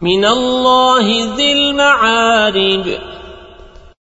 من الله ذي المعارج.